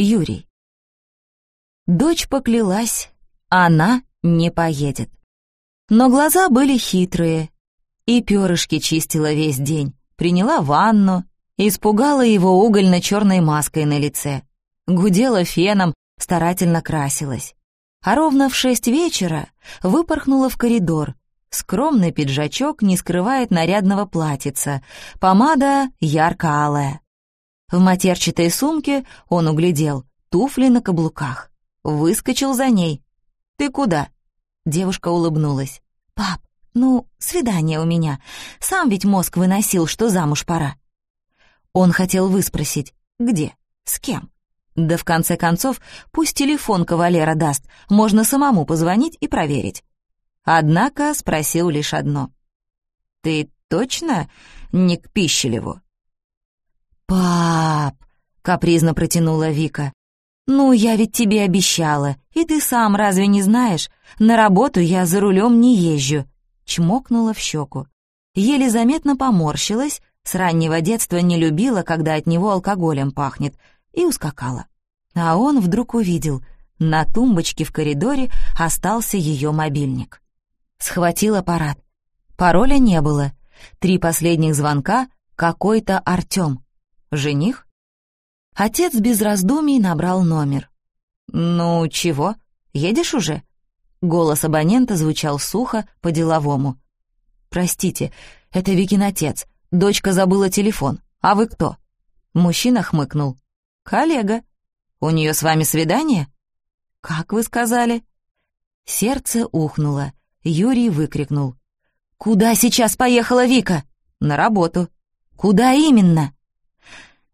Юрий. Дочь поклялась, она не поедет. Но глаза были хитрые, и перышки чистила весь день, приняла ванну, испугала его угольно-черной маской на лице, гудела феном, старательно красилась. А ровно в шесть вечера выпорхнула в коридор. Скромный пиджачок не скрывает нарядного платьица, помада ярко-алая. В матерчатой сумке он углядел туфли на каблуках. Выскочил за ней. «Ты куда?» Девушка улыбнулась. «Пап, ну, свидание у меня. Сам ведь мозг выносил, что замуж пора». Он хотел выспросить, где, с кем. Да в конце концов, пусть телефон кавалера даст, можно самому позвонить и проверить. Однако спросил лишь одно. «Ты точно не к Пищелеву?» «Пап!» — капризно протянула Вика. «Ну, я ведь тебе обещала, и ты сам разве не знаешь? На работу я за рулем не езжу». Чмокнула в щеку. Еле заметно поморщилась, с раннего детства не любила, когда от него алкоголем пахнет, и ускакала. А он вдруг увидел, на тумбочке в коридоре остался ее мобильник. Схватил аппарат. Пароля не было. Три последних звонка — какой-то Артем. Жених? Отец без раздумий набрал номер. «Ну, чего? Едешь уже?» Голос абонента звучал сухо, по-деловому. «Простите, это Викин отец. Дочка забыла телефон. А вы кто?» Мужчина хмыкнул. «Коллега. У нее с вами свидание?» «Как вы сказали?» Сердце ухнуло. Юрий выкрикнул. «Куда сейчас поехала Вика?» «На работу». «Куда именно?»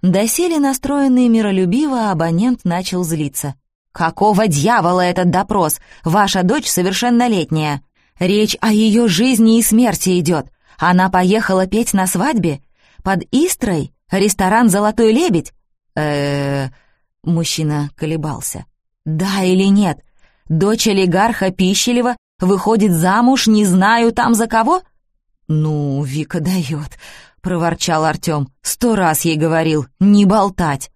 Доселе настроенный миролюбиво абонент начал злиться. «Какого дьявола этот допрос? Ваша дочь совершеннолетняя. Речь о ее жизни и смерти идет. Она поехала петь на свадьбе? Под Истрой? Ресторан «Золотой лебедь»?» э Мужчина колебался. «Да или нет? Дочь олигарха Пищелева выходит замуж, не знаю там за кого?» «Ну, Вика дает проворчал Артем. «Сто раз ей говорил, не болтать!»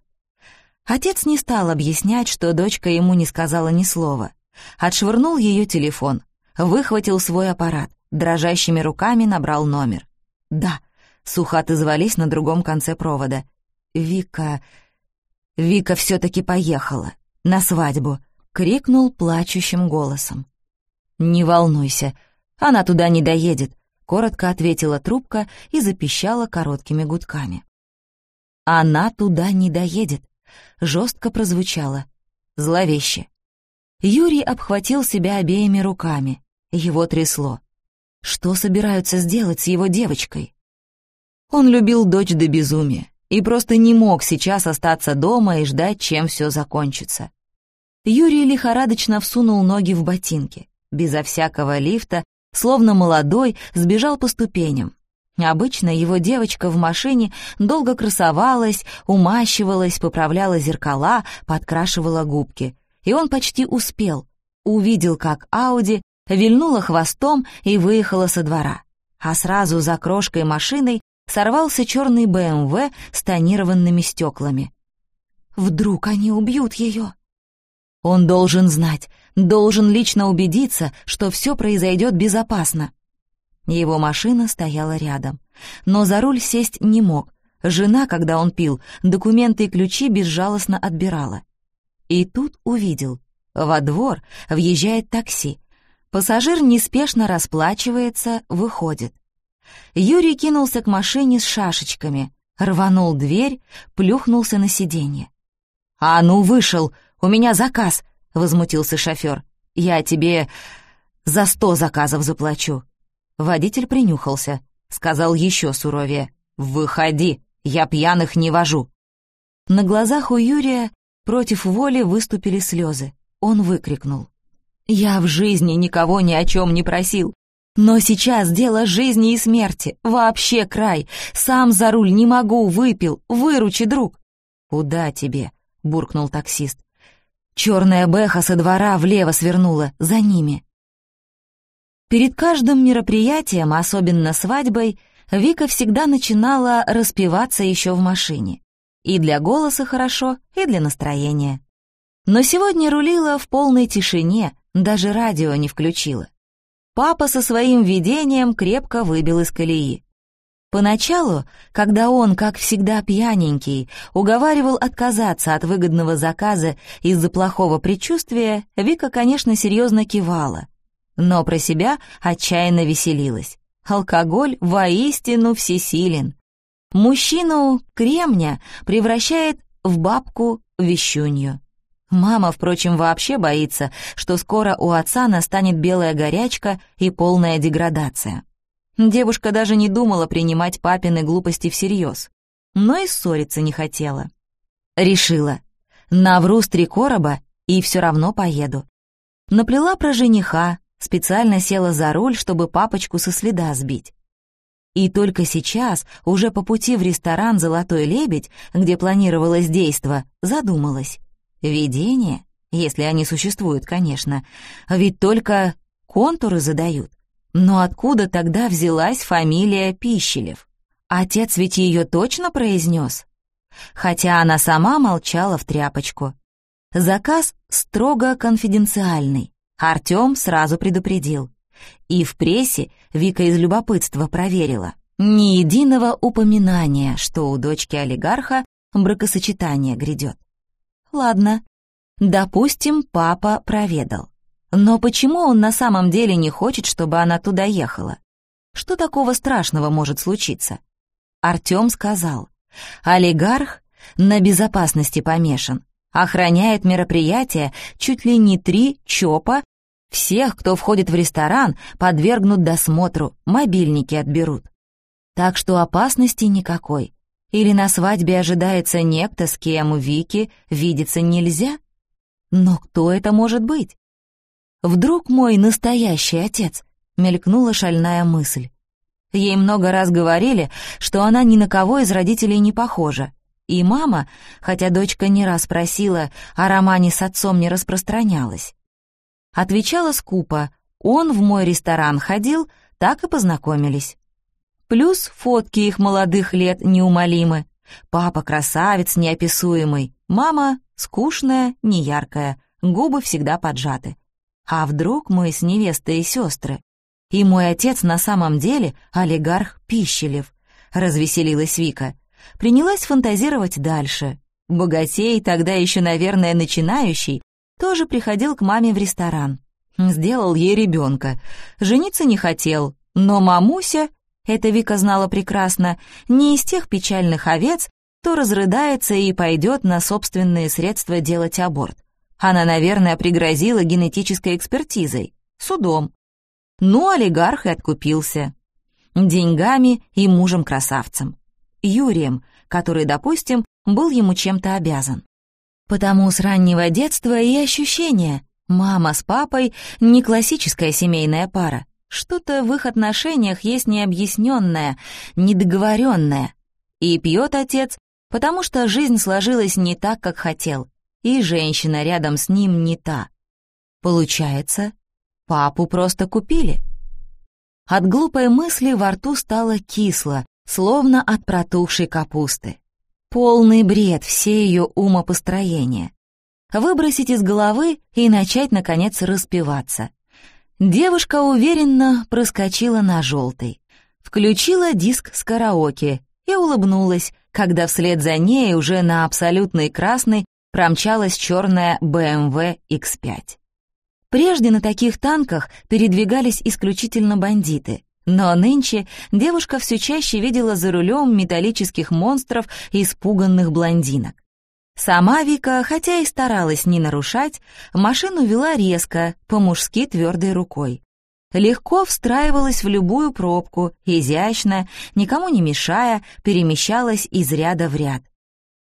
Отец не стал объяснять, что дочка ему не сказала ни слова. Отшвырнул ее телефон, выхватил свой аппарат, дрожащими руками набрал номер. «Да», — сухо отозвались на другом конце провода. «Вика... Вика все-таки поехала. На свадьбу», — крикнул плачущим голосом. «Не волнуйся, она туда не доедет. Коротко ответила трубка и запищала короткими гудками. «Она туда не доедет», — жестко прозвучало. Зловеще. Юрий обхватил себя обеими руками. Его трясло. Что собираются сделать с его девочкой? Он любил дочь до безумия и просто не мог сейчас остаться дома и ждать, чем все закончится. Юрий лихорадочно всунул ноги в ботинки. Безо всякого лифта словно молодой, сбежал по ступеням. Обычно его девочка в машине долго красовалась, умащивалась, поправляла зеркала, подкрашивала губки. И он почти успел. Увидел, как Ауди вильнула хвостом и выехала со двора. А сразу за крошкой машиной сорвался черный БМВ с тонированными стеклами. «Вдруг они убьют ее?» Он должен знать, должен лично убедиться, что все произойдет безопасно. Его машина стояла рядом, но за руль сесть не мог. Жена, когда он пил, документы и ключи безжалостно отбирала. И тут увидел. Во двор въезжает такси. Пассажир неспешно расплачивается, выходит. Юрий кинулся к машине с шашечками, рванул дверь, плюхнулся на сиденье. «А ну, вышел! У меня заказ!» — возмутился шофер. «Я тебе за сто заказов заплачу». Водитель принюхался, сказал еще суровее. «Выходи, я пьяных не вожу». На глазах у Юрия против воли выступили слезы. Он выкрикнул. «Я в жизни никого ни о чем не просил. Но сейчас дело жизни и смерти. Вообще край. Сам за руль не могу, выпил. Выручи, друг». «Куда тебе?» — буркнул таксист. Черная бэха со двора влево свернула, за ними. Перед каждым мероприятием, особенно свадьбой, Вика всегда начинала распеваться еще в машине. И для голоса хорошо, и для настроения. Но сегодня рулила в полной тишине, даже радио не включила. Папа со своим видением крепко выбил из колеи. Поначалу, когда он, как всегда пьяненький, уговаривал отказаться от выгодного заказа из-за плохого предчувствия, Вика, конечно, серьезно кивала, но про себя отчаянно веселилась. Алкоголь воистину всесилен. Мужчину кремня превращает в бабку вещунью. Мама, впрочем, вообще боится, что скоро у отца настанет белая горячка и полная деградация. Девушка даже не думала принимать папины глупости всерьез, но и ссориться не хотела. Решила, навру с три короба и все равно поеду. Наплела про жениха, специально села за руль, чтобы папочку со следа сбить. И только сейчас, уже по пути в ресторан «Золотой лебедь», где планировалось действо, задумалась. Видение, если они существуют, конечно, ведь только контуры задают. Но откуда тогда взялась фамилия Пищелев? Отец ведь ее точно произнес? Хотя она сама молчала в тряпочку. Заказ строго конфиденциальный. Артем сразу предупредил. И в прессе Вика из любопытства проверила. Ни единого упоминания, что у дочки олигарха бракосочетание грядет. Ладно, допустим, папа проведал. Но почему он на самом деле не хочет, чтобы она туда ехала? Что такого страшного может случиться? Артём сказал, олигарх на безопасности помешан, охраняет мероприятие чуть ли не три ЧОПа, всех, кто входит в ресторан, подвергнут досмотру, мобильники отберут. Так что опасности никакой. Или на свадьбе ожидается некто, с кем Вики видеться нельзя? Но кто это может быть? Вдруг мой настоящий отец? Мелькнула шальная мысль. Ей много раз говорили, что она ни на кого из родителей не похожа. И мама, хотя дочка не раз просила, о романе с отцом не распространялась. Отвечала скупо, он в мой ресторан ходил, так и познакомились. Плюс фотки их молодых лет неумолимы. Папа красавец неописуемый, мама скучная, неяркая, губы всегда поджаты. А вдруг мы с невестой и сестры? И мой отец на самом деле олигарх Пищелев, развеселилась Вика. Принялась фантазировать дальше. Богатей, тогда еще, наверное, начинающий, тоже приходил к маме в ресторан. Сделал ей ребенка. Жениться не хотел, но мамуся, это Вика знала прекрасно, не из тех печальных овец, кто разрыдается и пойдет на собственные средства делать аборт. Она, наверное, пригрозила генетической экспертизой, судом. Ну, олигарх и откупился. Деньгами и мужем-красавцем. Юрием, который, допустим, был ему чем-то обязан. Потому с раннего детства и ощущение. Мама с папой — не классическая семейная пара. Что-то в их отношениях есть необъясненное, недоговоренное. И пьет отец, потому что жизнь сложилась не так, как хотел и женщина рядом с ним не та. Получается, папу просто купили. От глупой мысли во рту стало кисло, словно от протухшей капусты. Полный бред все ее умопостроения. Выбросить из головы и начать, наконец, распеваться. Девушка уверенно проскочила на желтый. Включила диск с караоке и улыбнулась, когда вслед за ней уже на абсолютный красный промчалась черная BMW X5. Прежде на таких танках передвигались исключительно бандиты, но нынче девушка все чаще видела за рулем металлических монстров и испуганных блондинок. Сама Вика, хотя и старалась не нарушать, машину вела резко, по-мужски твердой рукой. Легко встраивалась в любую пробку, изящно, никому не мешая, перемещалась из ряда в ряд.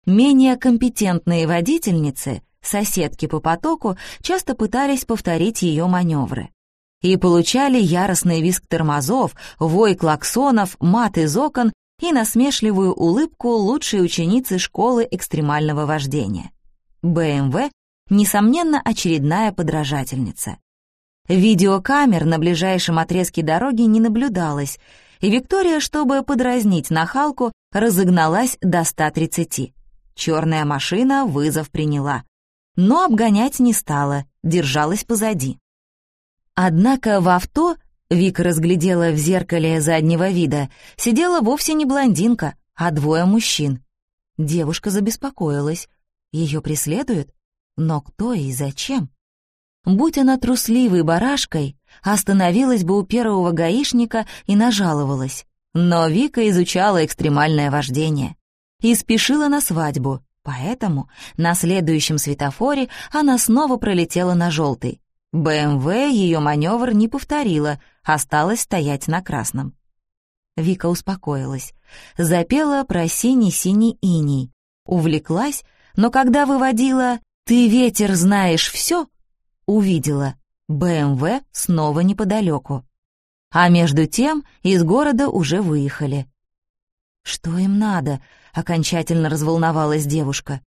Менее компетентные водительницы, соседки по потоку, часто пытались повторить ее маневры. И получали яростный визг тормозов, вой клаксонов, мат из окон и насмешливую улыбку лучшей ученицы школы экстремального вождения. БМВ, несомненно, очередная подражательница. Видеокамер на ближайшем отрезке дороги не наблюдалось, и Виктория, чтобы подразнить нахалку, разогналась до 130. Черная машина вызов приняла. Но обгонять не стала, держалась позади. Однако в авто Вика разглядела в зеркале заднего вида, сидела вовсе не блондинка, а двое мужчин. Девушка забеспокоилась. Ее преследуют? Но кто и зачем? Будь она трусливой барашкой, остановилась бы у первого гаишника и нажаловалась. Но Вика изучала экстремальное вождение и спешила на свадьбу, поэтому на следующем светофоре она снова пролетела на желтый. БМВ ее маневр не повторила, осталась стоять на красном. Вика успокоилась, запела про синий-синий иней, увлеклась, но когда выводила «Ты, ветер, знаешь все», увидела БМВ снова неподалеку. А между тем из города уже выехали. «Что им надо?» — окончательно разволновалась девушка.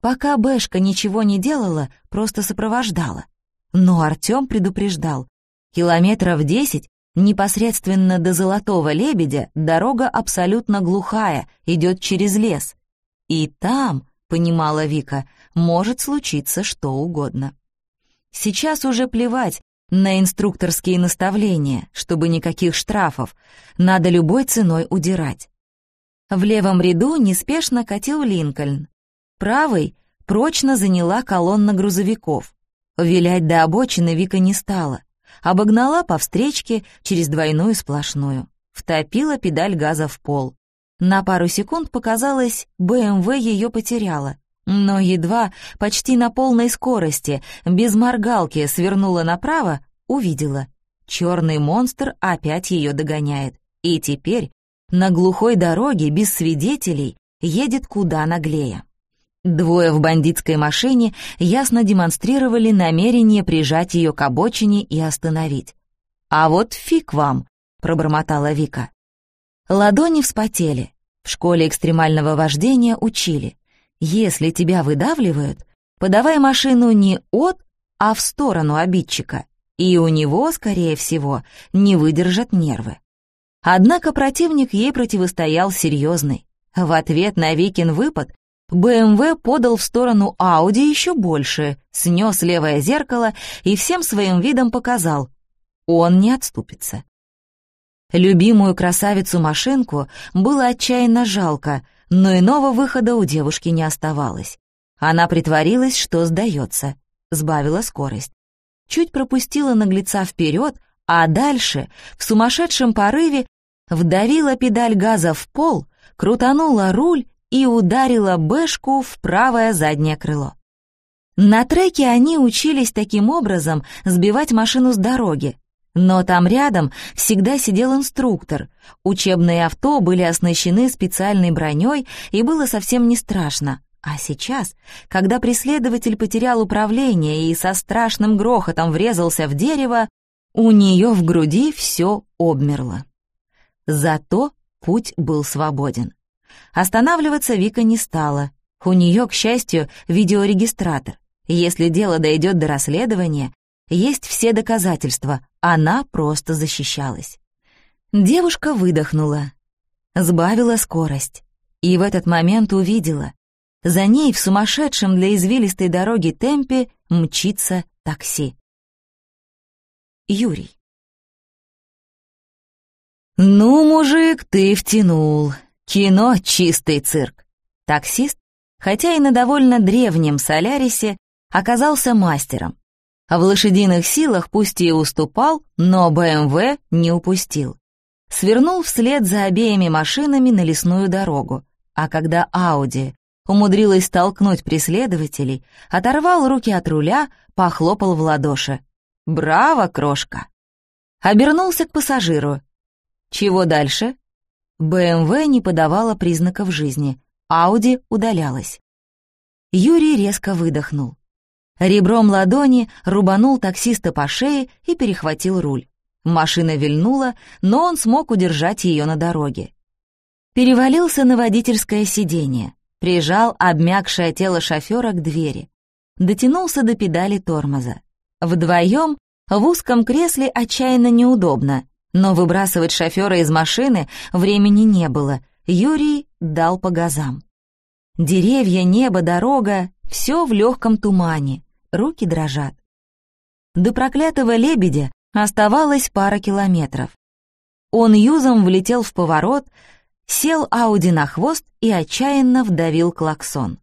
Пока Бэшка ничего не делала, просто сопровождала. Но Артём предупреждал. Километров десять, непосредственно до Золотого Лебедя, дорога абсолютно глухая, идет через лес. И там, понимала Вика, может случиться что угодно. Сейчас уже плевать на инструкторские наставления, чтобы никаких штрафов, надо любой ценой удирать. В левом ряду неспешно катил Линкольн. Правый прочно заняла колонна грузовиков. Вилять до обочины Вика не стала. Обогнала по встречке через двойную сплошную. Втопила педаль газа в пол. На пару секунд показалось, БМВ ее потеряла. Но едва, почти на полной скорости, без моргалки свернула направо, увидела. Черный монстр опять ее догоняет. И теперь на глухой дороге без свидетелей едет куда наглее. Двое в бандитской машине ясно демонстрировали намерение прижать ее к обочине и остановить. «А вот фиг вам!» — пробормотала Вика. Ладони вспотели. В школе экстремального вождения учили. Если тебя выдавливают, подавай машину не от, а в сторону обидчика, и у него, скорее всего, не выдержат нервы. Однако противник ей противостоял серьезный. В ответ на Викин выпад БМВ подал в сторону Ауди еще больше, снес левое зеркало и всем своим видом показал. Он не отступится. Любимую красавицу-машинку было отчаянно жалко, но иного выхода у девушки не оставалось. Она притворилась, что сдается, сбавила скорость. Чуть пропустила наглеца вперед, а дальше, в сумасшедшем порыве, вдавила педаль газа в пол, крутанула руль и ударила Бэшку в правое заднее крыло. На треке они учились таким образом сбивать машину с дороги, но там рядом всегда сидел инструктор. Учебные авто были оснащены специальной броней, и было совсем не страшно. А сейчас, когда преследователь потерял управление и со страшным грохотом врезался в дерево, у нее в груди все обмерло. Зато путь был свободен. Останавливаться Вика не стала. У нее, к счастью, видеорегистратор. Если дело дойдет до расследования, есть все доказательства, она просто защищалась. Девушка выдохнула, сбавила скорость и в этот момент увидела. За ней в сумасшедшем для извилистой дороги темпе мчится такси. Юрий. «Ну, мужик, ты втянул. Кино — чистый цирк». Таксист, хотя и на довольно древнем Солярисе, оказался мастером. В лошадиных силах пусть и уступал, но БМВ не упустил. Свернул вслед за обеими машинами на лесную дорогу, а когда Ауди умудрилась столкнуть преследователей, оторвал руки от руля, похлопал в ладоши. «Браво, крошка!» Обернулся к пассажиру. Чего дальше? БМВ не подавала признаков жизни, Ауди удалялась. Юрий резко выдохнул. Ребром ладони рубанул таксиста по шее и перехватил руль. Машина вильнула, но он смог удержать ее на дороге. Перевалился на водительское сиденье, прижал обмякшее тело шофера к двери, дотянулся до педали тормоза. Вдвоем в узком кресле отчаянно неудобно, но выбрасывать шофера из машины времени не было, Юрий дал по газам. Деревья, небо, дорога — все в легком тумане, руки дрожат. До проклятого лебедя оставалось пара километров. Он юзом влетел в поворот, сел Ауди на хвост и отчаянно вдавил клаксон.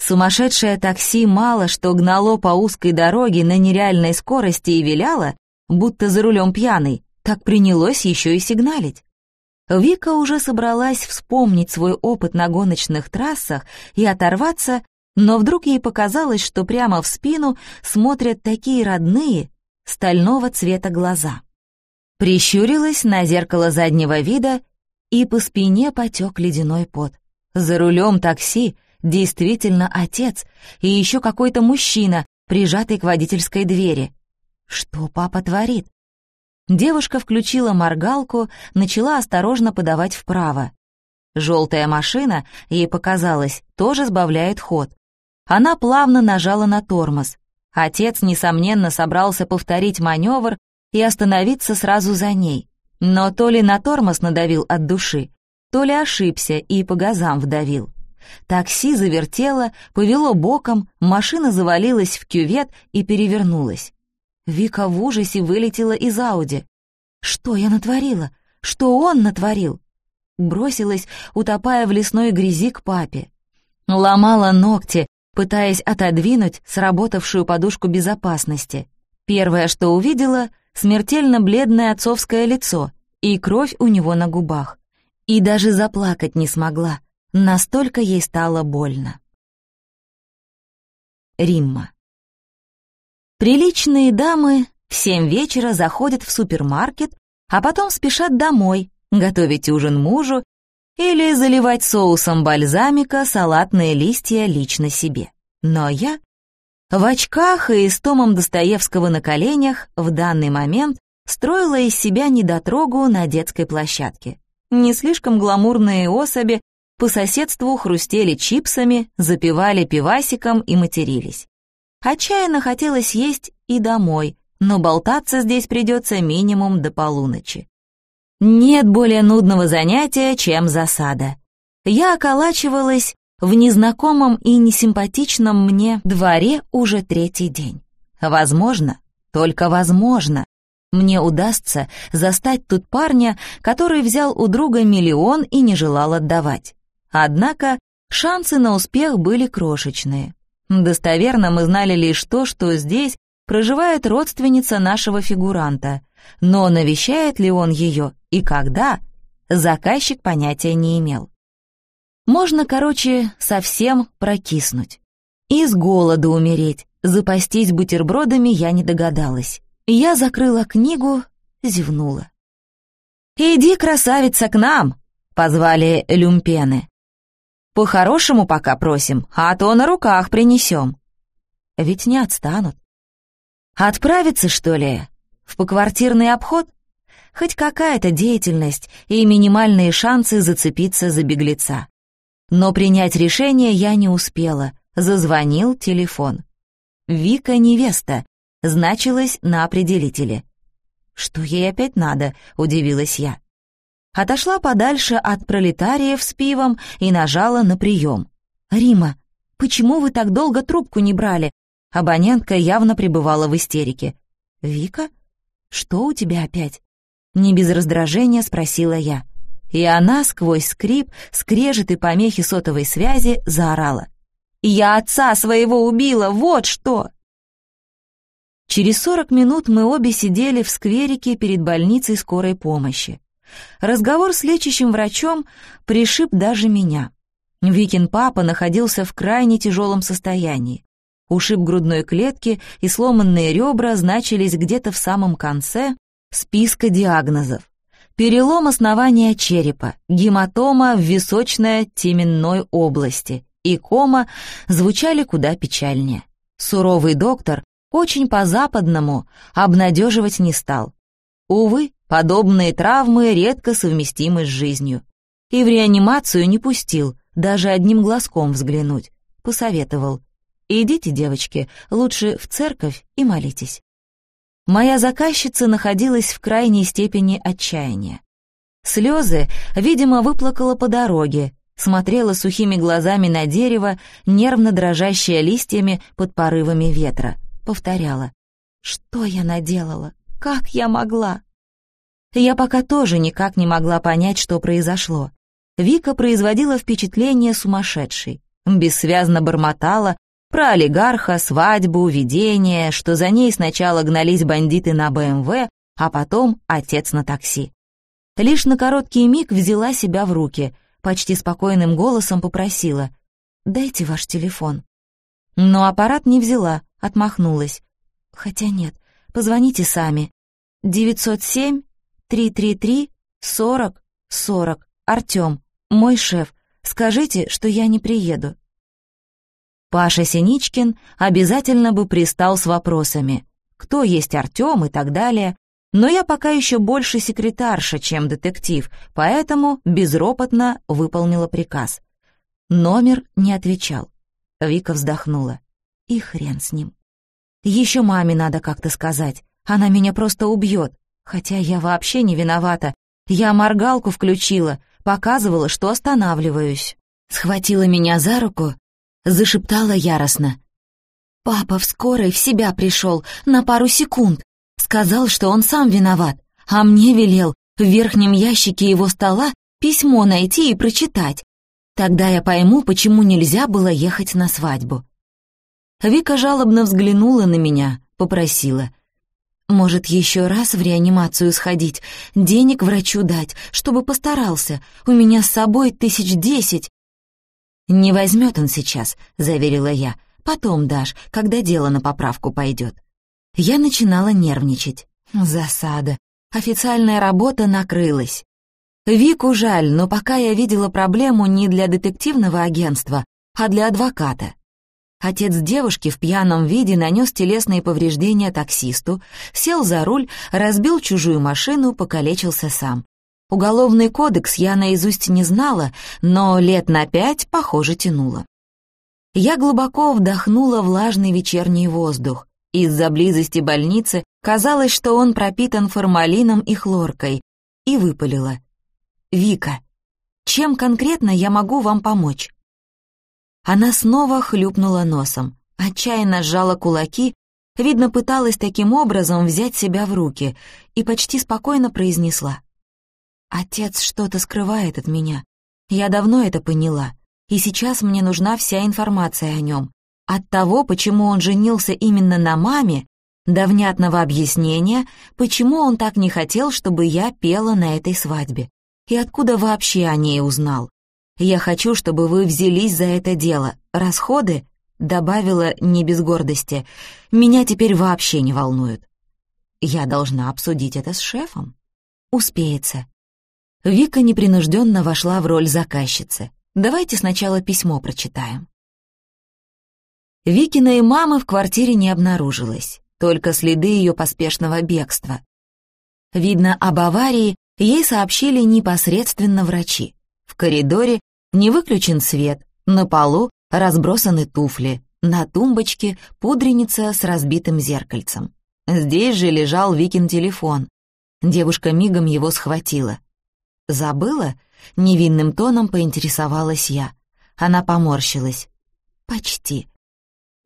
Сумасшедшее такси мало что гнало по узкой дороге на нереальной скорости и виляло, будто за рулем пьяный, так принялось еще и сигналить. Вика уже собралась вспомнить свой опыт на гоночных трассах и оторваться, но вдруг ей показалось, что прямо в спину смотрят такие родные, стального цвета глаза. Прищурилась на зеркало заднего вида, и по спине потек ледяной пот. За рулем такси действительно отец и еще какой-то мужчина, прижатый к водительской двери. Что папа творит? Девушка включила моргалку, начала осторожно подавать вправо. Желтая машина, ей показалось, тоже сбавляет ход. Она плавно нажала на тормоз. Отец, несомненно, собрался повторить маневр и остановиться сразу за ней. Но то ли на тормоз надавил от души, то ли ошибся и по газам вдавил. Такси завертело, повело боком, машина завалилась в кювет и перевернулась. Вика в ужасе вылетела из Ауди. «Что я натворила? Что он натворил?» Бросилась, утопая в лесной грязи к папе. Ломала ногти, пытаясь отодвинуть сработавшую подушку безопасности. Первое, что увидела — смертельно бледное отцовское лицо и кровь у него на губах. И даже заплакать не смогла, настолько ей стало больно. Римма Приличные дамы в семь вечера заходят в супермаркет, а потом спешат домой, готовить ужин мужу или заливать соусом бальзамика салатные листья лично себе. Но я в очках и с томом Достоевского на коленях в данный момент строила из себя недотрогу на детской площадке. Не слишком гламурные особи по соседству хрустели чипсами, запивали пивасиком и матерились. Отчаянно хотелось есть и домой, но болтаться здесь придется минимум до полуночи. Нет более нудного занятия, чем засада. Я околачивалась в незнакомом и несимпатичном мне дворе уже третий день. Возможно, только возможно, мне удастся застать тут парня, который взял у друга миллион и не желал отдавать. Однако шансы на успех были крошечные. Достоверно мы знали лишь то, что здесь проживает родственница нашего фигуранта, но навещает ли он ее и когда, заказчик понятия не имел. Можно, короче, совсем прокиснуть. И с голода умереть, запастись бутербродами я не догадалась. Я закрыла книгу, зевнула. «Иди, красавица, к нам!» — позвали люмпены. По-хорошему пока просим, а то на руках принесем. Ведь не отстанут. Отправиться, что ли, в поквартирный обход? Хоть какая-то деятельность и минимальные шансы зацепиться за беглеца. Но принять решение я не успела. Зазвонил телефон. «Вика невеста» значилось на определителе. «Что ей опять надо?» — удивилась я отошла подальше от пролетариев с пивом и нажала на прием. «Рима, почему вы так долго трубку не брали?» Абонентка явно пребывала в истерике. «Вика? Что у тебя опять?» Не без раздражения спросила я. И она сквозь скрип, скрежет и помехи сотовой связи заорала. «Я отца своего убила, вот что!» Через сорок минут мы обе сидели в скверике перед больницей скорой помощи. Разговор с лечащим врачом пришиб даже меня. Викин папа находился в крайне тяжелом состоянии. Ушиб грудной клетки и сломанные ребра значились где-то в самом конце списка диагнозов. Перелом основания черепа, гематома в височно-теменной области и кома звучали куда печальнее. Суровый доктор очень по-западному обнадеживать не стал. Увы, подобные травмы редко совместимы с жизнью. И в реанимацию не пустил, даже одним глазком взглянуть. Посоветовал. «Идите, девочки, лучше в церковь и молитесь». Моя заказчица находилась в крайней степени отчаяния. Слезы, видимо, выплакала по дороге, смотрела сухими глазами на дерево, нервно дрожащее листьями под порывами ветра. Повторяла. «Что я наделала? Как я могла?» Я пока тоже никак не могла понять, что произошло. Вика производила впечатление сумасшедшей. Бессвязно бормотала про олигарха, свадьбу, видение, что за ней сначала гнались бандиты на БМВ, а потом отец на такси. Лишь на короткий миг взяла себя в руки, почти спокойным голосом попросила «Дайте ваш телефон». Но аппарат не взяла, отмахнулась. Хотя нет, позвоните сами. 907 333 40 40. Артём, мой шеф. Скажите, что я не приеду. Паша Синичкин обязательно бы пристал с вопросами, кто есть Артём и так далее, но я пока еще больше секретарша, чем детектив, поэтому безропотно выполнила приказ. Номер не отвечал. Вика вздохнула. И хрен с ним. Еще маме надо как-то сказать. Она меня просто убьет. Хотя я вообще не виновата. Я моргалку включила, показывала, что останавливаюсь. Схватила меня за руку, зашептала яростно. «Папа в скорой в себя пришел на пару секунд. Сказал, что он сам виноват, а мне велел в верхнем ящике его стола письмо найти и прочитать. Тогда я пойму, почему нельзя было ехать на свадьбу». Вика жалобно взглянула на меня, попросила. «Может, еще раз в реанимацию сходить, денег врачу дать, чтобы постарался. У меня с собой тысяч десять». «Не возьмет он сейчас», — заверила я. «Потом дашь, когда дело на поправку пойдет». Я начинала нервничать. Засада. Официальная работа накрылась. Вику жаль, но пока я видела проблему не для детективного агентства, а для адвоката. Отец девушки в пьяном виде нанес телесные повреждения таксисту, сел за руль, разбил чужую машину, покалечился сам. Уголовный кодекс я наизусть не знала, но лет на пять, похоже, тянуло. Я глубоко вдохнула влажный вечерний воздух. Из-за близости больницы казалось, что он пропитан формалином и хлоркой, и выпалила. «Вика, чем конкретно я могу вам помочь?» Она снова хлюпнула носом, отчаянно сжала кулаки, видно, пыталась таким образом взять себя в руки и почти спокойно произнесла. Отец что-то скрывает от меня. Я давно это поняла, и сейчас мне нужна вся информация о нем. От того, почему он женился именно на маме, до внятного объяснения, почему он так не хотел, чтобы я пела на этой свадьбе. И откуда вообще о ней узнал. Я хочу, чтобы вы взялись за это дело. Расходы, добавила не без гордости, меня теперь вообще не волнуют. Я должна обсудить это с шефом. Успеется. Вика непринужденно вошла в роль заказчицы. Давайте сначала письмо прочитаем. Викиной мамы в квартире не обнаружилось, только следы ее поспешного бегства. Видно, об аварии ей сообщили непосредственно врачи. В коридоре не выключен свет, на полу разбросаны туфли, на тумбочке пудреница с разбитым зеркальцем. Здесь же лежал Викин телефон. Девушка мигом его схватила. «Забыла?» — невинным тоном поинтересовалась я. Она поморщилась. «Почти.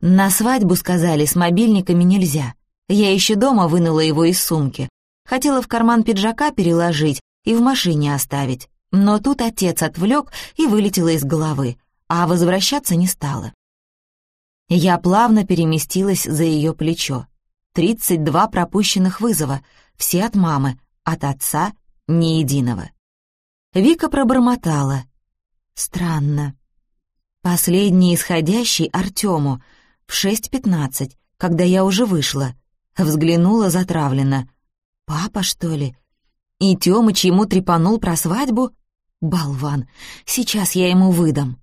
На свадьбу, сказали, с мобильниками нельзя. Я еще дома вынула его из сумки. Хотела в карман пиджака переложить и в машине оставить. Но тут отец отвлек и вылетела из головы, а возвращаться не стала. Я плавно переместилась за ее плечо. Тридцать два пропущенных вызова, все от мамы, от отца — ни единого. Вика пробормотала. Странно. Последний исходящий Артему в 6.15, когда я уже вышла. Взглянула затравленно. «Папа, что ли?» И Тёмыч ему трепанул про свадьбу? Болван, сейчас я ему выдам.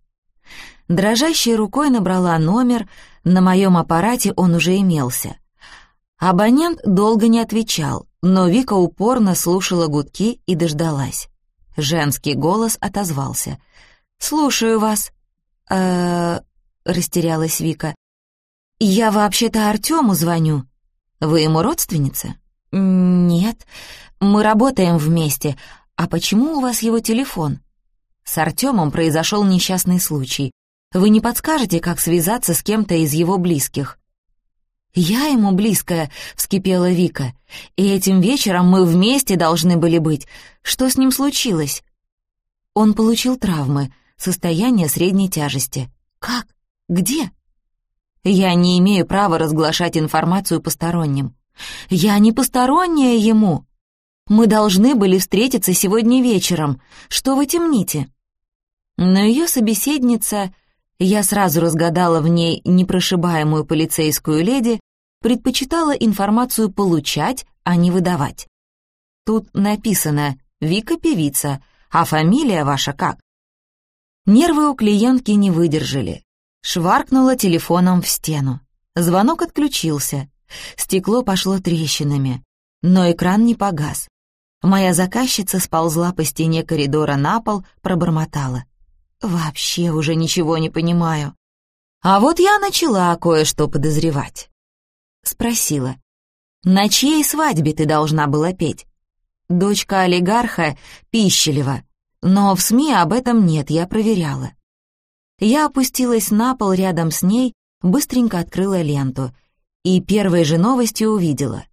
Дрожащей рукой набрала номер, на моем аппарате он уже имелся. Абонент долго не отвечал, но Вика упорно слушала гудки и дождалась. Женский голос отозвался. «Слушаю вас». «Э-э...» растерялась Вика. «Я вообще-то Артему звоню. Вы ему родственница?» «Нет, мы работаем вместе. А почему у вас его телефон?» С Артемом произошел несчастный случай. Вы не подскажете, как связаться с кем-то из его близких?» «Я ему близкая», — вскипела Вика. «И этим вечером мы вместе должны были быть. Что с ним случилось?» Он получил травмы, состояние средней тяжести. «Как? Где?» «Я не имею права разглашать информацию посторонним». «Я не посторонняя ему!» «Мы должны были встретиться сегодня вечером. Что вы темните?» Но ее собеседница я сразу разгадала в ней непрошибаемую полицейскую леди, предпочитала информацию получать, а не выдавать. Тут написано «Вика певица», а фамилия ваша как? Нервы у клиентки не выдержали. Шваркнула телефоном в стену. Звонок отключился. Стекло пошло трещинами, но экран не погас. Моя заказчица сползла по стене коридора на пол, пробормотала. Вообще уже ничего не понимаю. А вот я начала кое-что подозревать. Спросила. «На чьей свадьбе ты должна была петь?» «Дочка олигарха Пищелева. Но в СМИ об этом нет, я проверяла». Я опустилась на пол рядом с ней, быстренько открыла ленту и первой же новостью увидела.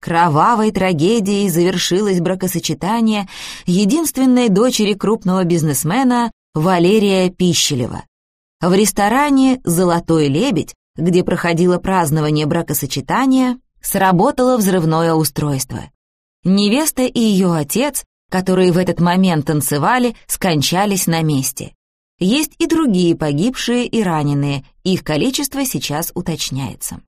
Кровавой трагедией завершилось бракосочетание единственной дочери крупного бизнесмена Валерия Пищелева. В ресторане «Золотой лебедь», где проходило празднование бракосочетания, сработало взрывное устройство. Невеста и ее отец, которые в этот момент танцевали, скончались на месте. Есть и другие погибшие и раненые, их количество сейчас уточняется.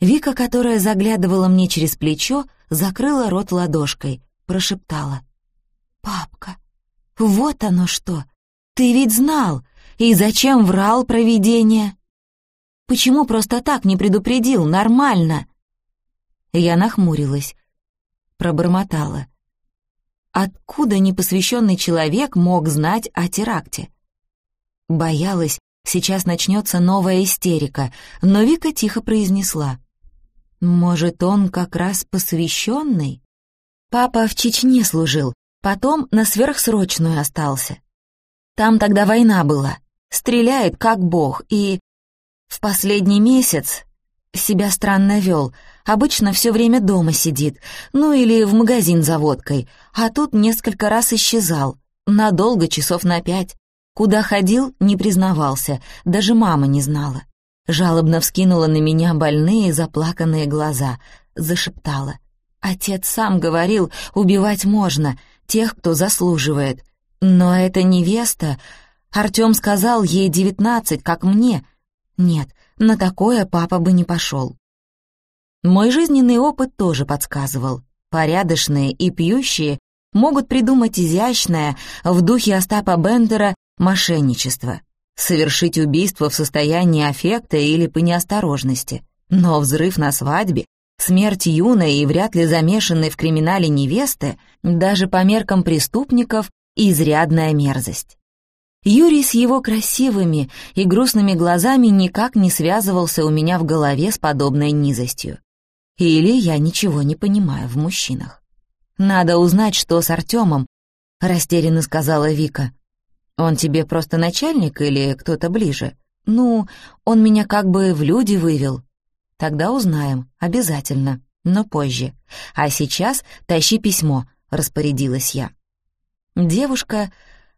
Вика, которая заглядывала мне через плечо, закрыла рот ладошкой, прошептала. «Папка, вот оно что! Ты ведь знал! И зачем врал про видение? Почему просто так не предупредил? Нормально!» Я нахмурилась, пробормотала. Откуда непосвященный человек мог знать о теракте? Боялась, сейчас начнется новая истерика, но Вика тихо произнесла. «Может, он как раз посвященный?» Папа в Чечне служил, потом на сверхсрочную остался. Там тогда война была. Стреляет, как бог, и... В последний месяц себя странно вел. Обычно все время дома сидит, ну или в магазин за водкой, а тут несколько раз исчезал. Надолго, часов на пять. Куда ходил, не признавался, даже мама не знала. Жалобно вскинула на меня больные заплаканные глаза, зашептала. Отец сам говорил, убивать можно, тех, кто заслуживает. Но эта невеста... Артем сказал, ей девятнадцать, как мне. Нет, на такое папа бы не пошел. Мой жизненный опыт тоже подсказывал. Порядочные и пьющие могут придумать изящное в духе Остапа Бендера мошенничество, совершить убийство в состоянии аффекта или по неосторожности. Но взрыв на свадьбе, смерть юной и вряд ли замешанной в криминале невесты, даже по меркам преступников, изрядная мерзость. Юрий с его красивыми и грустными глазами никак не связывался у меня в голове с подобной низостью. Или я ничего не понимаю в мужчинах. «Надо узнать, что с Артемом», — растерянно сказала Вика. «Он тебе просто начальник или кто-то ближе? Ну, он меня как бы в люди вывел. Тогда узнаем, обязательно, но позже. А сейчас тащи письмо», — распорядилась я. Девушка,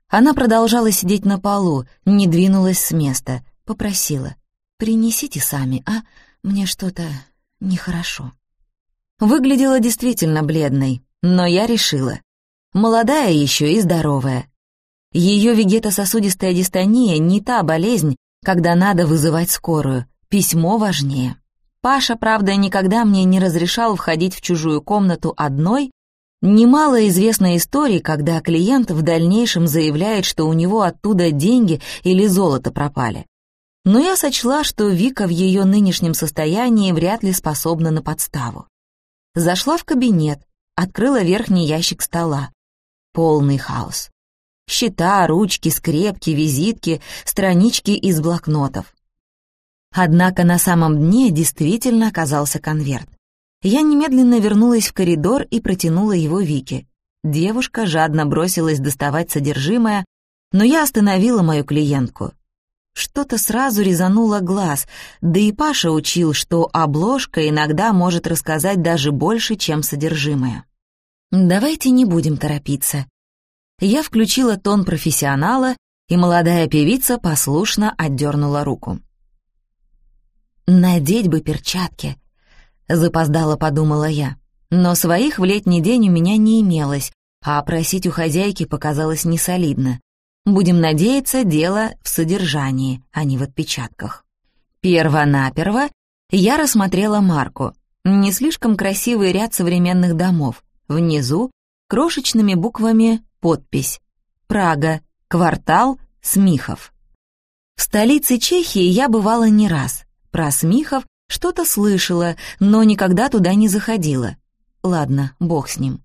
она продолжала сидеть на полу, не двинулась с места, попросила. «Принесите сами, а? Мне что-то нехорошо». Выглядела действительно бледной, но я решила. Молодая еще и здоровая. Ее вегетососудистая дистония не та болезнь, когда надо вызывать скорую. Письмо важнее. Паша, правда, никогда мне не разрешал входить в чужую комнату одной Немало известно историй, когда клиент в дальнейшем заявляет, что у него оттуда деньги или золото пропали. Но я сочла, что Вика в ее нынешнем состоянии вряд ли способна на подставу. Зашла в кабинет, открыла верхний ящик стола. Полный хаос. Счета, ручки, скрепки, визитки, странички из блокнотов. Однако на самом дне действительно оказался конверт. Я немедленно вернулась в коридор и протянула его Вике. Девушка жадно бросилась доставать содержимое, но я остановила мою клиентку. Что-то сразу резануло глаз, да и Паша учил, что обложка иногда может рассказать даже больше, чем содержимое. «Давайте не будем торопиться». Я включила тон профессионала, и молодая певица послушно отдернула руку. «Надеть бы перчатки», — запоздала подумала я. Но своих в летний день у меня не имелось, а просить у хозяйки показалось несолидно. Будем надеяться, дело в содержании, а не в отпечатках. Перво-наперво я рассмотрела марку. Не слишком красивый ряд современных домов. Внизу крошечными буквами подпись «Прага, квартал Смихов». В столице Чехии я бывала не раз. Про Смихов что-то слышала, но никогда туда не заходила. Ладно, бог с ним.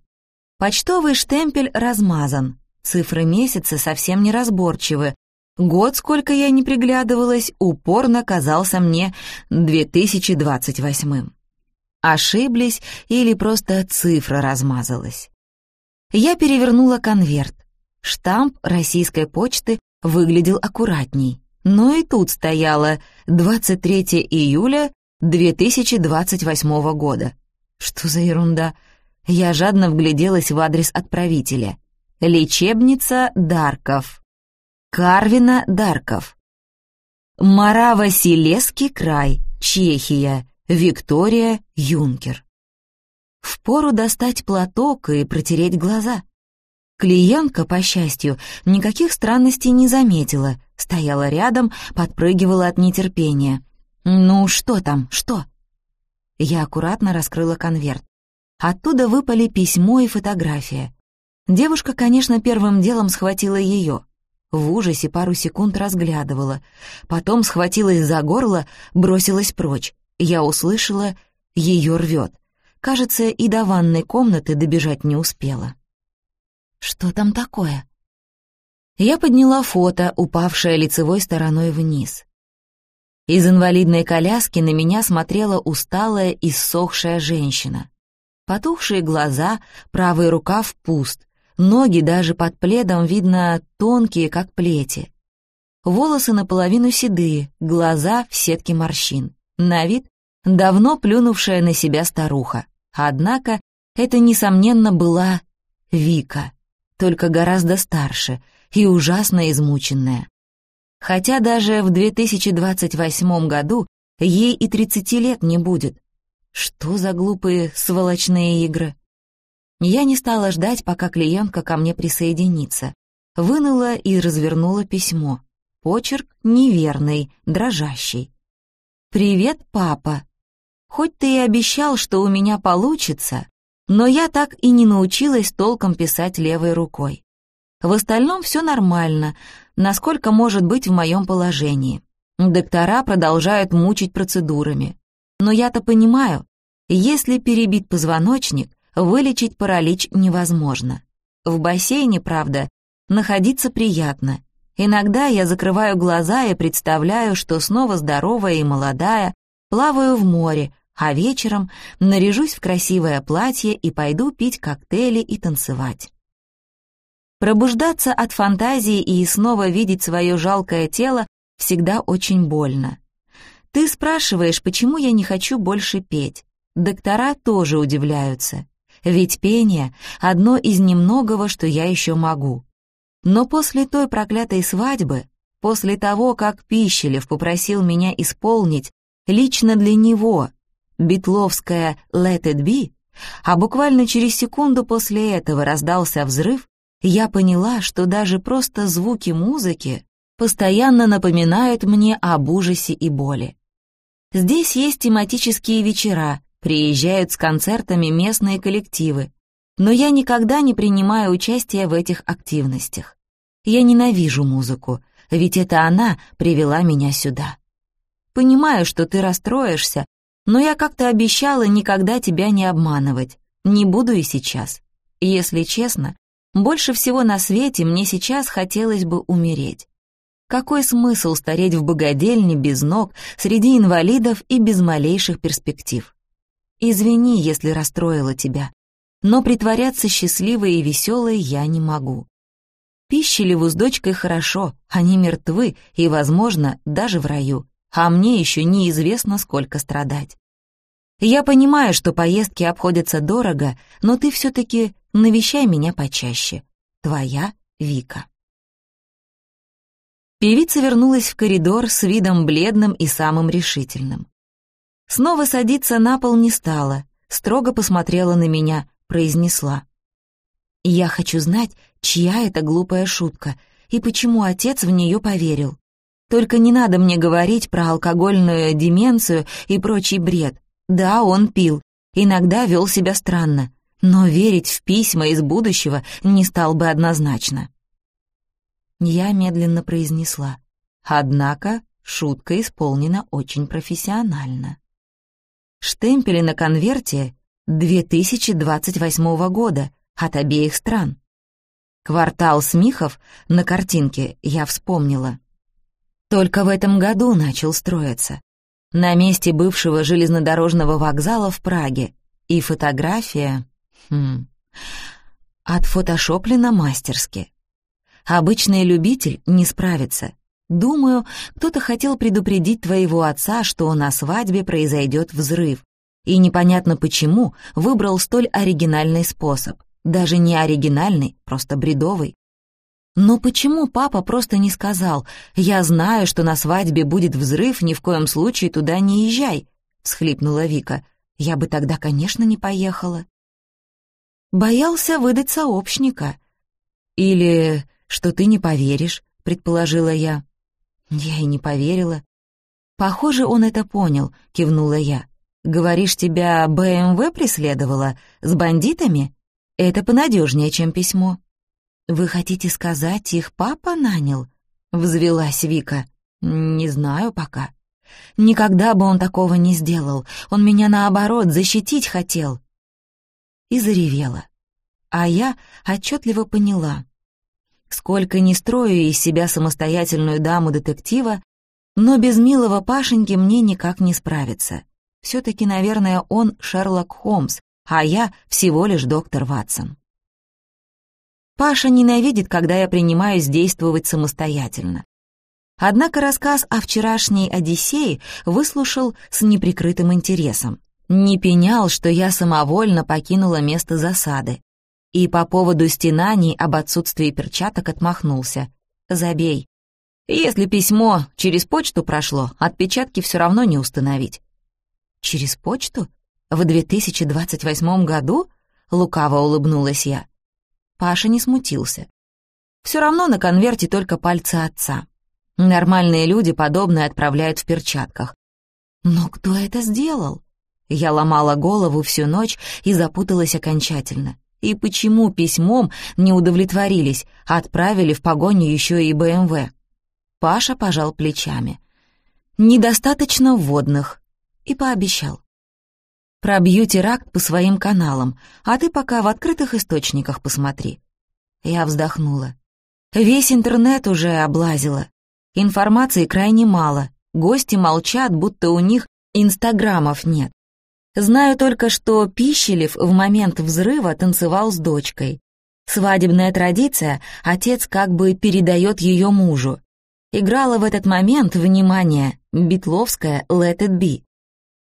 Почтовый штемпель размазан, Цифры месяца совсем неразборчивы. Год, сколько я не приглядывалась, упорно казался мне 2028. Ошиблись или просто цифра размазалась. Я перевернула конверт. Штамп российской почты выглядел аккуратней. Но и тут стояло 23 июля 2028 года. Что за ерунда? Я жадно вгляделась в адрес отправителя. Лечебница Дарков. Карвина Дарков. Марава-Силезский край, Чехия, Виктория Юнкер. Впору достать платок и протереть глаза. Клиентка, по счастью, никаких странностей не заметила, стояла рядом, подпрыгивала от нетерпения. «Ну, что там, что?» Я аккуратно раскрыла конверт. Оттуда выпали письмо и фотография. Девушка, конечно, первым делом схватила ее. В ужасе пару секунд разглядывала. Потом схватилась за горло, бросилась прочь. Я услышала, ее рвет. Кажется, и до ванной комнаты добежать не успела. «Что там такое?» Я подняла фото, упавшее лицевой стороной вниз. Из инвалидной коляски на меня смотрела усталая и ссохшая женщина. Потухшие глаза, правый рукав пуст, Ноги даже под пледом видно тонкие, как плети. Волосы наполовину седые, глаза в сетке морщин. На вид давно плюнувшая на себя старуха. Однако это, несомненно, была Вика, только гораздо старше и ужасно измученная. Хотя даже в 2028 году ей и 30 лет не будет. Что за глупые сволочные игры? Я не стала ждать, пока клиентка ко мне присоединится. Вынула и развернула письмо. Почерк неверный, дрожащий. «Привет, папа. Хоть ты и обещал, что у меня получится, но я так и не научилась толком писать левой рукой. В остальном все нормально, насколько может быть в моем положении. Доктора продолжают мучить процедурами. Но я-то понимаю, если перебит позвоночник, Вылечить паралич невозможно. В бассейне, правда, находиться приятно. Иногда я закрываю глаза и представляю, что снова здоровая и молодая, плаваю в море, а вечером наряжусь в красивое платье и пойду пить коктейли и танцевать. Пробуждаться от фантазии и снова видеть свое жалкое тело всегда очень больно. Ты спрашиваешь, почему я не хочу больше петь. Доктора тоже удивляются. Ведь пение — одно из немногого, что я еще могу. Но после той проклятой свадьбы, после того, как Пищелев попросил меня исполнить лично для него битловская «Let it be», а буквально через секунду после этого раздался взрыв, я поняла, что даже просто звуки музыки постоянно напоминают мне об ужасе и боли. Здесь есть тематические вечера, приезжают с концертами местные коллективы, но я никогда не принимаю участие в этих активностях. Я ненавижу музыку, ведь это она привела меня сюда. Понимаю, что ты расстроишься, но я как-то обещала никогда тебя не обманывать. Не буду и сейчас. Если честно, больше всего на свете мне сейчас хотелось бы умереть. Какой смысл стареть в богадельне без ног, среди инвалидов и без малейших перспектив? Извини, если расстроила тебя, но притворяться счастливой и веселой я не могу. Пищелеву с дочкой хорошо, они мертвы и, возможно, даже в раю, а мне еще неизвестно, сколько страдать. Я понимаю, что поездки обходятся дорого, но ты все-таки навещай меня почаще. Твоя Вика. Певица вернулась в коридор с видом бледным и самым решительным. Снова садиться на пол не стала, строго посмотрела на меня, произнесла. «Я хочу знать, чья это глупая шутка и почему отец в нее поверил. Только не надо мне говорить про алкогольную деменцию и прочий бред. Да, он пил, иногда вел себя странно, но верить в письма из будущего не стал бы однозначно». Я медленно произнесла. Однако шутка исполнена очень профессионально. Штемпели на конверте 2028 года от обеих стран. Квартал Смихов на картинке я вспомнила. Только в этом году начал строиться. На месте бывшего железнодорожного вокзала в Праге. И фотография... Хм, отфотошоплена мастерски. Обычный любитель не справится. Думаю, кто-то хотел предупредить твоего отца, что на свадьбе произойдет взрыв, и непонятно почему выбрал столь оригинальный способ. Даже не оригинальный, просто бредовый. Но почему папа просто не сказал «Я знаю, что на свадьбе будет взрыв, ни в коем случае туда не езжай», — всхлипнула Вика. «Я бы тогда, конечно, не поехала». Боялся выдать сообщника. Или что ты не поверишь», — предположила я. Я и не поверила. «Похоже, он это понял», — кивнула я. «Говоришь, тебя БМВ преследовала? С бандитами? Это понадежнее, чем письмо». «Вы хотите сказать, их папа нанял?» — взвелась Вика. «Не знаю пока. Никогда бы он такого не сделал. Он меня, наоборот, защитить хотел». И заревела. А я отчетливо поняла. Сколько не строю из себя самостоятельную даму-детектива, но без милого Пашеньки мне никак не справиться. Все-таки, наверное, он Шерлок Холмс, а я всего лишь доктор Ватсон. Паша ненавидит, когда я принимаюсь действовать самостоятельно. Однако рассказ о вчерашней Одиссее выслушал с неприкрытым интересом. Не пенял, что я самовольно покинула место засады и по поводу стенаний об отсутствии перчаток отмахнулся. «Забей. Если письмо через почту прошло, отпечатки все равно не установить». «Через почту? В 2028 году?» — лукаво улыбнулась я. Паша не смутился. «Все равно на конверте только пальцы отца. Нормальные люди подобное отправляют в перчатках. Но кто это сделал?» Я ломала голову всю ночь и запуталась окончательно. И почему письмом не удовлетворились, а отправили в погоню еще и БМВ? Паша пожал плечами. «Недостаточно вводных», и пообещал. «Пробью теракт по своим каналам, а ты пока в открытых источниках посмотри». Я вздохнула. Весь интернет уже облазила. Информации крайне мало. Гости молчат, будто у них инстаграмов нет. Знаю только, что Пищелев в момент взрыва танцевал с дочкой. Свадебная традиция, отец как бы передает ее мужу. Играла в этот момент, внимание, битловская «Let it be».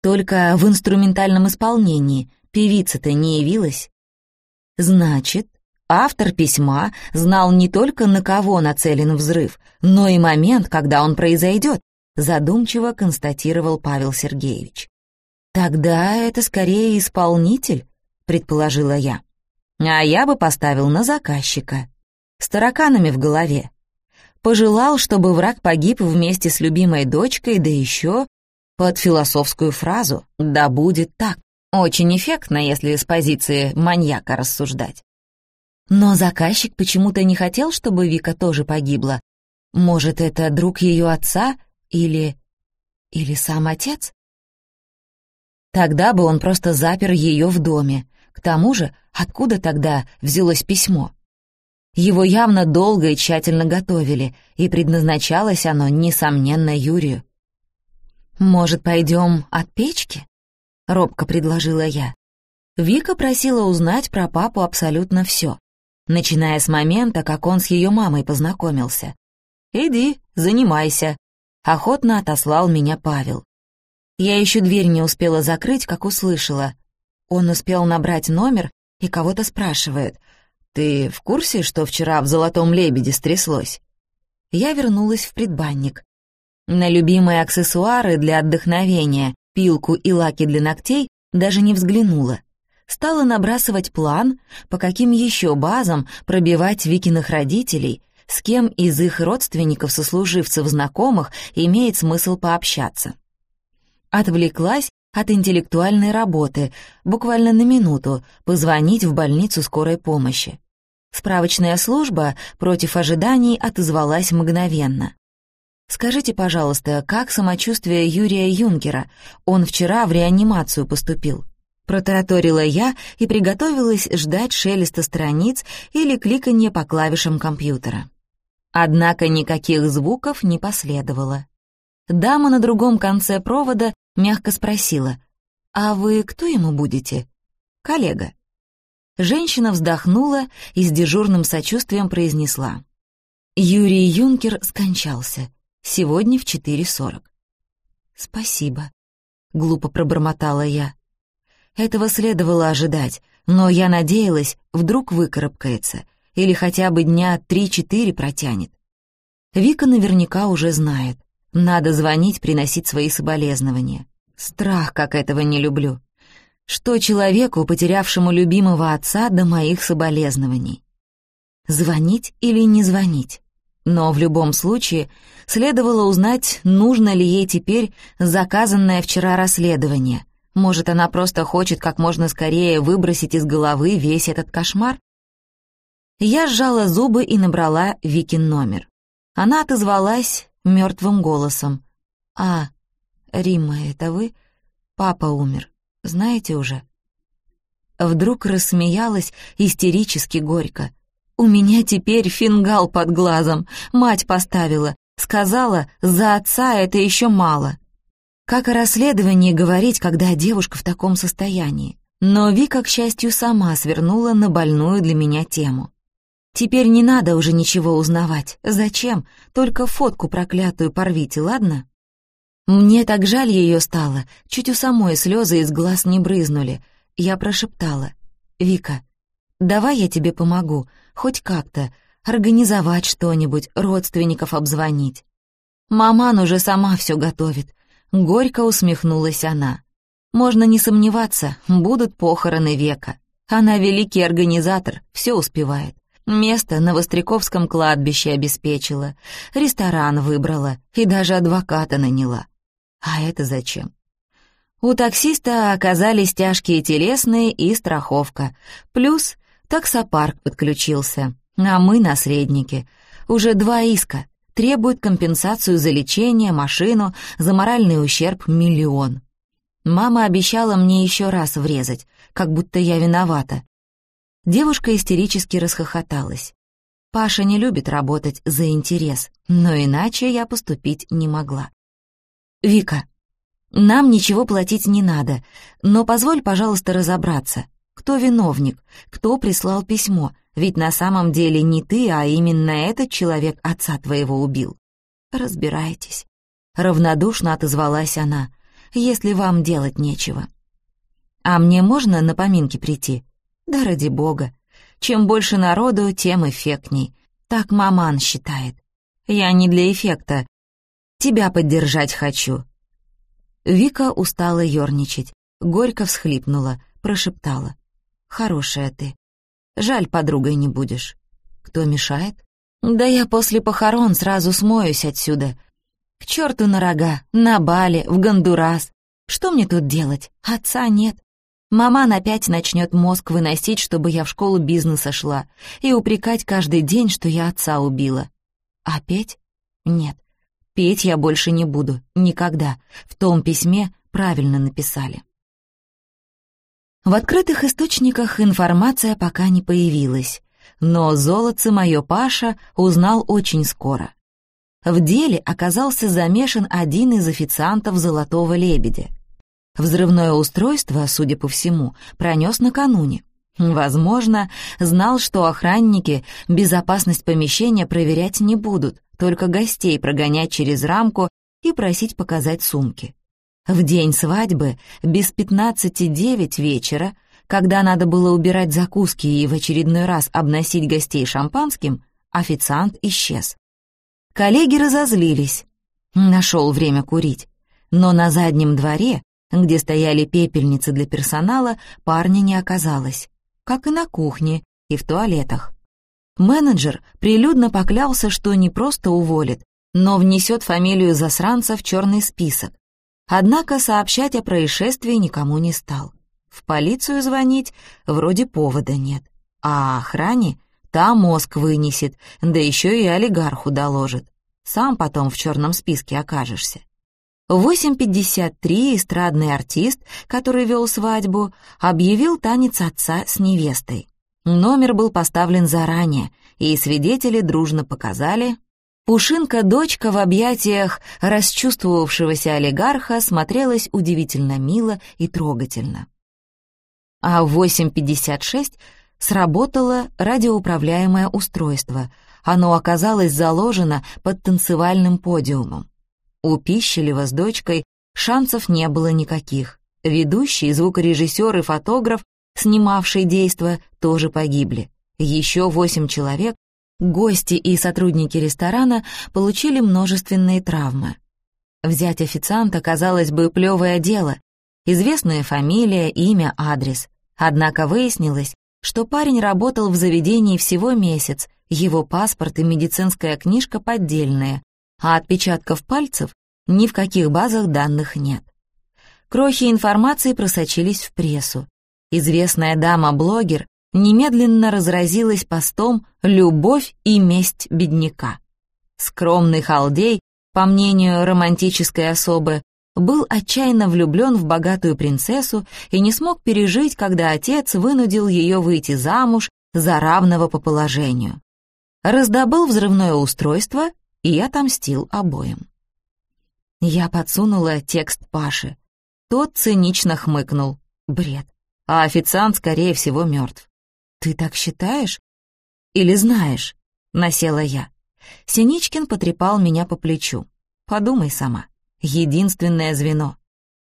Только в инструментальном исполнении певица-то не явилась. Значит, автор письма знал не только на кого нацелен взрыв, но и момент, когда он произойдет, задумчиво констатировал Павел Сергеевич. «Тогда это скорее исполнитель», — предположила я. А я бы поставил на заказчика. С тараканами в голове. Пожелал, чтобы враг погиб вместе с любимой дочкой, да еще под философскую фразу «да будет так». Очень эффектно, если с позиции маньяка рассуждать. Но заказчик почему-то не хотел, чтобы Вика тоже погибла. Может, это друг ее отца или... или сам отец? Тогда бы он просто запер ее в доме. К тому же, откуда тогда взялось письмо? Его явно долго и тщательно готовили, и предназначалось оно, несомненно, Юрию. «Может, пойдем от печки?» — робко предложила я. Вика просила узнать про папу абсолютно все. начиная с момента, как он с ее мамой познакомился. «Иди, занимайся», — охотно отослал меня Павел. Я еще дверь не успела закрыть, как услышала. Он успел набрать номер и кого-то спрашивает. «Ты в курсе, что вчера в «Золотом лебеде» стряслось?» Я вернулась в предбанник. На любимые аксессуары для отдохновения, пилку и лаки для ногтей даже не взглянула. Стала набрасывать план, по каким еще базам пробивать Викиных родителей, с кем из их родственников, сослуживцев, знакомых имеет смысл пообщаться. Отвлеклась от интеллектуальной работы, буквально на минуту, позвонить в больницу скорой помощи. Справочная служба против ожиданий отозвалась мгновенно. «Скажите, пожалуйста, как самочувствие Юрия Юнкера? Он вчера в реанимацию поступил». Протараторила я и приготовилась ждать шелеста страниц или кликанье по клавишам компьютера. Однако никаких звуков не последовало. Дама на другом конце провода мягко спросила, «А вы кто ему будете?» «Коллега». Женщина вздохнула и с дежурным сочувствием произнесла. Юрий Юнкер скончался. Сегодня в 4.40. «Спасибо», — глупо пробормотала я. Этого следовало ожидать, но я надеялась, вдруг выкарабкается или хотя бы дня три-четыре протянет. Вика наверняка уже знает. Надо звонить, приносить свои соболезнования. Страх, как этого не люблю. Что человеку, потерявшему любимого отца, до моих соболезнований? Звонить или не звонить? Но в любом случае следовало узнать, нужно ли ей теперь заказанное вчера расследование. Может, она просто хочет как можно скорее выбросить из головы весь этот кошмар? Я сжала зубы и набрала Викин номер. Она отозвалась мертвым голосом. «А, Римма, это вы? Папа умер. Знаете уже?» Вдруг рассмеялась истерически горько. «У меня теперь фингал под глазом. Мать поставила. Сказала, за отца это еще мало». Как о расследовании говорить, когда девушка в таком состоянии? Но Вика, к счастью, сама свернула на больную для меня тему. Теперь не надо уже ничего узнавать. Зачем? Только фотку проклятую порвите, ладно? Мне так жаль ее стало, чуть у самой слезы из глаз не брызнули. Я прошептала. «Вика, давай я тебе помогу, хоть как-то, организовать что-нибудь, родственников обзвонить». «Маман уже сама все готовит», — горько усмехнулась она. «Можно не сомневаться, будут похороны века. Она великий организатор, все успевает. Место на Востряковском кладбище обеспечила, ресторан выбрала и даже адвоката наняла. А это зачем? У таксиста оказались тяжкие телесные и страховка. Плюс таксопарк подключился. А мы наследники. Уже два иска. Требуют компенсацию за лечение, машину, за моральный ущерб миллион. Мама обещала мне еще раз врезать, как будто я виновата. Девушка истерически расхохоталась. Паша не любит работать за интерес, но иначе я поступить не могла. «Вика, нам ничего платить не надо, но позволь, пожалуйста, разобраться. Кто виновник? Кто прислал письмо? Ведь на самом деле не ты, а именно этот человек отца твоего убил. Разбирайтесь». Равнодушно отозвалась она, если вам делать нечего. «А мне можно на поминки прийти?» «Да ради бога. Чем больше народу, тем эффектней. Так маман считает. Я не для эффекта, Тебя поддержать хочу». Вика устала ерничать, горько всхлипнула, прошептала. «Хорошая ты. Жаль, подругой не будешь. Кто мешает? Да я после похорон сразу смоюсь отсюда. К черту на рога, на Бали, в Гондурас. Что мне тут делать? Отца нет. Маман опять начнет мозг выносить, чтобы я в школу бизнеса шла, и упрекать каждый день, что я отца убила. Опять? Нет. Петь я больше не буду, никогда. В том письме правильно написали. В открытых источниках информация пока не появилась, но золотце мое Паша узнал очень скоро. В деле оказался замешан один из официантов «Золотого лебедя». Взрывное устройство, судя по всему, пронес накануне. Возможно, знал, что охранники безопасность помещения проверять не будут, только гостей прогонять через рамку и просить показать сумки. В день свадьбы, без пятнадцати девять вечера, когда надо было убирать закуски и в очередной раз обносить гостей шампанским, официант исчез. Коллеги разозлились. Нашел время курить. Но на заднем дворе, где стояли пепельницы для персонала, парня не оказалось. Как и на кухне, и в туалетах. Менеджер прилюдно поклялся, что не просто уволит, но внесет фамилию засранца в черный список. Однако сообщать о происшествии никому не стал. В полицию звонить вроде повода нет. А охране та мозг вынесет, да еще и олигарху доложит. Сам потом в черном списке окажешься. В 8.53 эстрадный артист, который вел свадьбу, объявил танец отца с невестой. Номер был поставлен заранее, и свидетели дружно показали. Пушинка-дочка в объятиях расчувствовавшегося олигарха смотрелась удивительно мило и трогательно. А в 8.56 сработало радиоуправляемое устройство. Оно оказалось заложено под танцевальным подиумом. У Пищелева с дочкой шансов не было никаких. Ведущий, звукорежиссер и фотограф снимавшие действо, тоже погибли. Еще восемь человек, гости и сотрудники ресторана, получили множественные травмы. Взять официанта, казалось бы, плевое дело. Известная фамилия, имя, адрес. Однако выяснилось, что парень работал в заведении всего месяц, его паспорт и медицинская книжка поддельные, а отпечатков пальцев ни в каких базах данных нет. Крохи информации просочились в прессу. Известная дама-блогер немедленно разразилась постом «Любовь и месть бедняка». Скромный халдей, по мнению романтической особы, был отчаянно влюблен в богатую принцессу и не смог пережить, когда отец вынудил ее выйти замуж за равного по положению. Раздобыл взрывное устройство и отомстил обоим. Я подсунула текст Паше. Тот цинично хмыкнул. Бред а официант, скорее всего, мертв. «Ты так считаешь?» «Или знаешь?» — насела я. Синичкин потрепал меня по плечу. «Подумай сама. Единственное звено.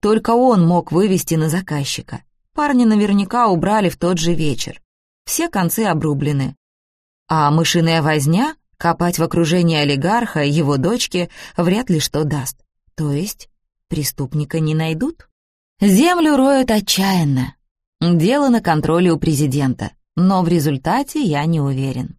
Только он мог вывести на заказчика. Парни наверняка убрали в тот же вечер. Все концы обрублены. А мышиная возня, копать в окружении олигарха и его дочки, вряд ли что даст. То есть преступника не найдут? Землю роют отчаянно, Дело на контроле у президента, но в результате я не уверен.